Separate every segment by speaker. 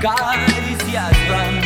Speaker 1: caricias van.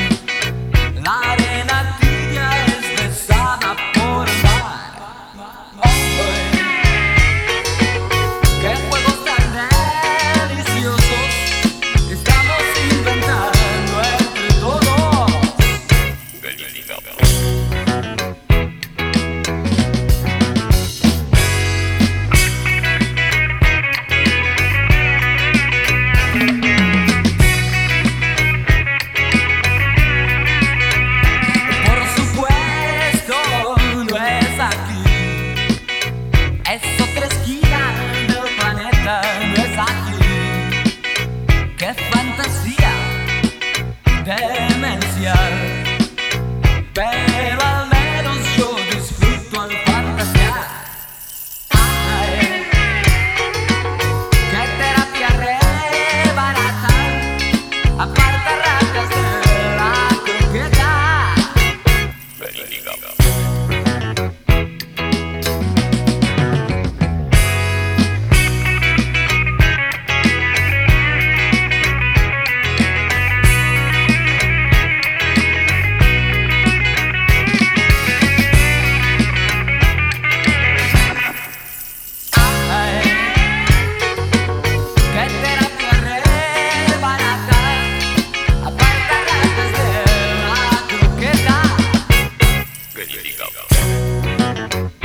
Speaker 1: Periódico.